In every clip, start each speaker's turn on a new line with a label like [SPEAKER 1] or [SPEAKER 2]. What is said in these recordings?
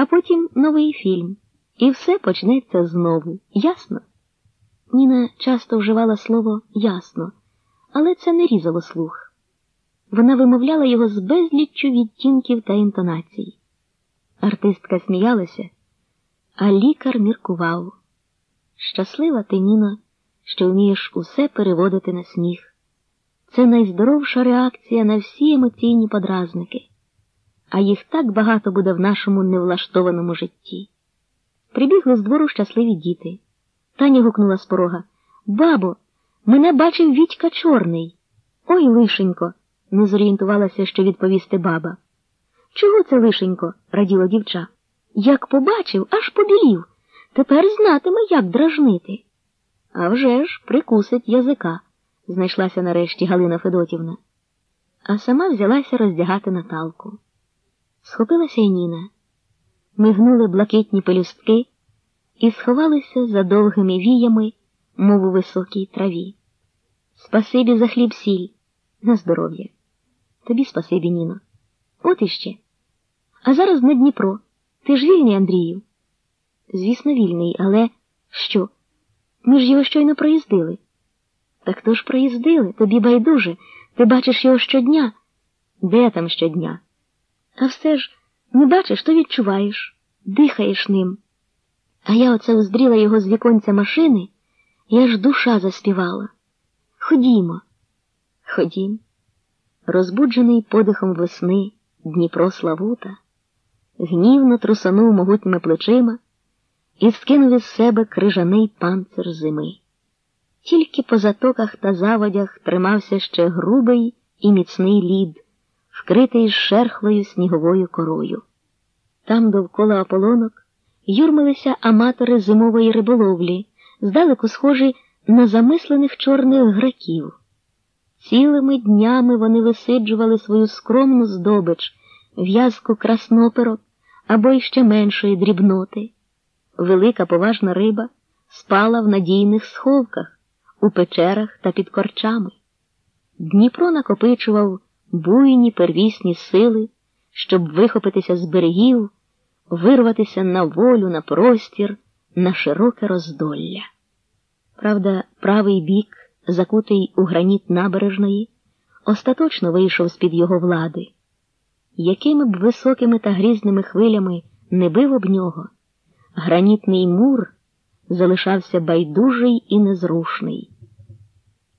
[SPEAKER 1] а потім новий фільм. І все почнеться знову. Ясно? Ніна часто вживала слово ясно, але це не різало слух. Вона вимовляла його з безліччю відтінків та інтонацій. Артистка сміялася, а лікар міркував. Щаслива ти, Ніно, що вмієш усе переводити на сміх. Це найздоровша реакція на всі емоційні подразники, а їх так багато буде в нашому невлаштованому житті. Прибігли з двору щасливі діти. Таня гукнула з порога Бабо, мене бачив Вітька Чорний. Ой, лишенько, не зорієнтувалася, що відповісти баба. Чого це лишенько? раділо дівча. Як побачив, аж побілів. Тепер знатиме, як дражнити. А вже ж прикусить язика, знайшлася нарешті Галина Федотівна. А сама взялася роздягати Наталку. Схопилася й Ніна. Мигнули блакитні пелюстки і сховалися за довгими віями, мов у високій траві. Спасибі за хліб сіль, на здоров'я. Тобі спасибі, Ніно. От іще. А зараз на Дніпро. Ти ж вільний, Андрію? Звісно, вільний, але що? Ми ж його щойно проїздили. Так то ж проїздили, тобі байдуже, ти бачиш його щодня. Де там щодня? А все ж не бачиш, то відчуваєш, дихаєш ним. А я оце уздріла його з віконця машини, і аж душа заспівала. Ходімо, ходім. Розбуджений подихом весни Дніпро Славута, гнівно трусанув могутніми плечима і скинув із себе крижаний панцир зими. Тільки по затоках та заводях тримався ще грубий і міцний лід, вкритий шерхлою сніговою корою. Там довкола ополонок юрмилися аматори зимової риболовлі, здалеку схожі на замислених чорних граків. Цілими днями вони висиджували свою скромну здобич, в'язку красноперок або іще меншої дрібноти. Велика поважна риба спала в надійних сховках, у печерах та під корчами. Дніпро накопичував буйні первісні сили, щоб вихопитися з берегів, вирватися на волю, на простір, на широке роздолля. Правда, правий бік, закутий у граніт набережної, остаточно вийшов з-під його влади. Якими б високими та грізними хвилями не бив об нього, гранітний мур залишався байдужий і незрушний.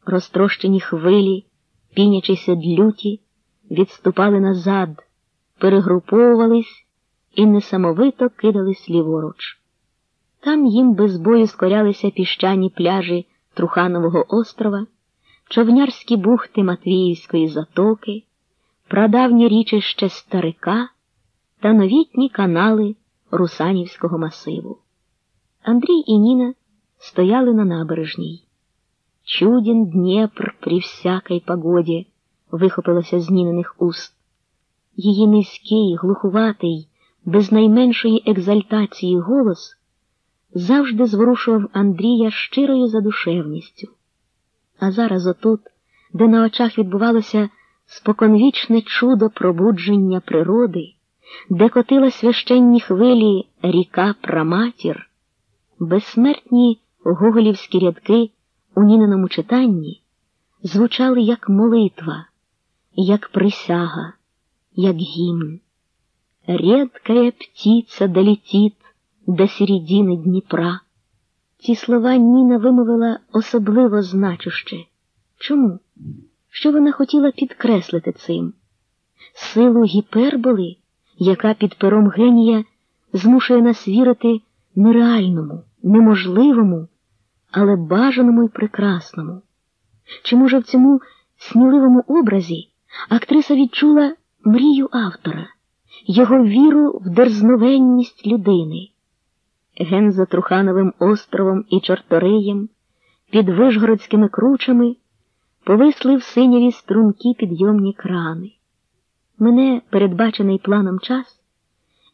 [SPEAKER 1] Розтрощені хвилі, пінячися длюті, відступали назад, перегруповувались і несамовито кидались ліворуч. Там їм без бою скорялися піщані пляжі Труханового острова, човнярські бухти Матвіївської затоки, прадавні річище Старика та новітні канали Русанівського масиву. Андрій і Ніна стояли на набережній. Чуден Дніпр при всякій погоді вихопилося з Ніниних уст. Її низький, глухуватий, без найменшої екзальтації голос завжди зворушував Андрія щирою задушевністю. А зараз отут, де на очах відбувалося споконвічне чудо пробудження природи, де котила священні хвилі ріка Праматір, безсмертні гоголівські рядки у Ніниному читанні звучали як молитва, як присяга, як гімн. Редкая птиця долетит до середини Дніпра. Ці слова Ніна вимовила особливо значуще. Чому? Що вона хотіла підкреслити цим? Силу гіперболи, яка під пером генія змушує нас вірити нереальному, неможливому, але бажаному і прекрасному. Чи, може, в цьому сміливому образі актриса відчула мрію автора, його віру в дерзновенність людини? Ген за Трухановим островом і Чорториєм, під вишгородськими кручами повисли в синяві стрункі підйомні крани. Мене передбачений планом час,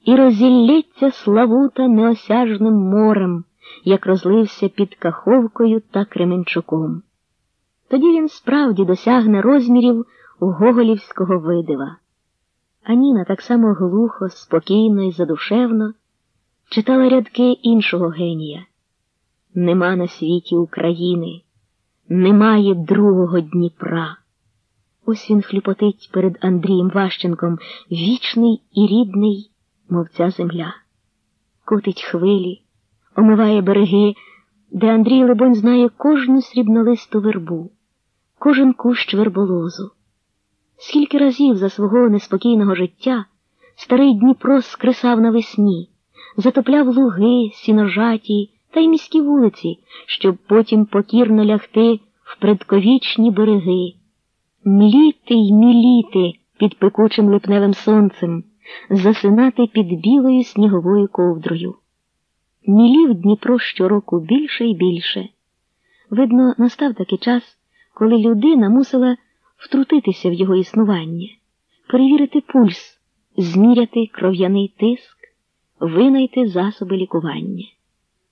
[SPEAKER 1] і розілється Славута неосяжним морем, як розлився під Каховкою та Кременчуком. Тоді він справді досягне розмірів гоголівського видива. А Ніна так само глухо, спокійно і задушевно читала рядки іншого генія. Нема на світі України, немає другого Дніпра. Ось він хлюпотить перед Андрієм Ващенком, вічний і рідний, мов ця земля. Котить хвилі, омиває береги, де Андрій Либонь знає кожну срібнолисту вербу, кожен кущ верболозу. Скільки разів за свого неспокійного життя старий Дніпро скресав навесні, затопляв луги, сіножаті та й міські вулиці, щоб потім покірно лягти в предковічні береги, мліти й міліти під пекучим липневим сонцем, засинати під білою сніговою ковдрою. Мілів Дніпро щороку більше і більше. Видно, настав такий час, коли людина мусила втрутитися в його існування, перевірити пульс, зміряти кров'яний тиск, винайти засоби лікування.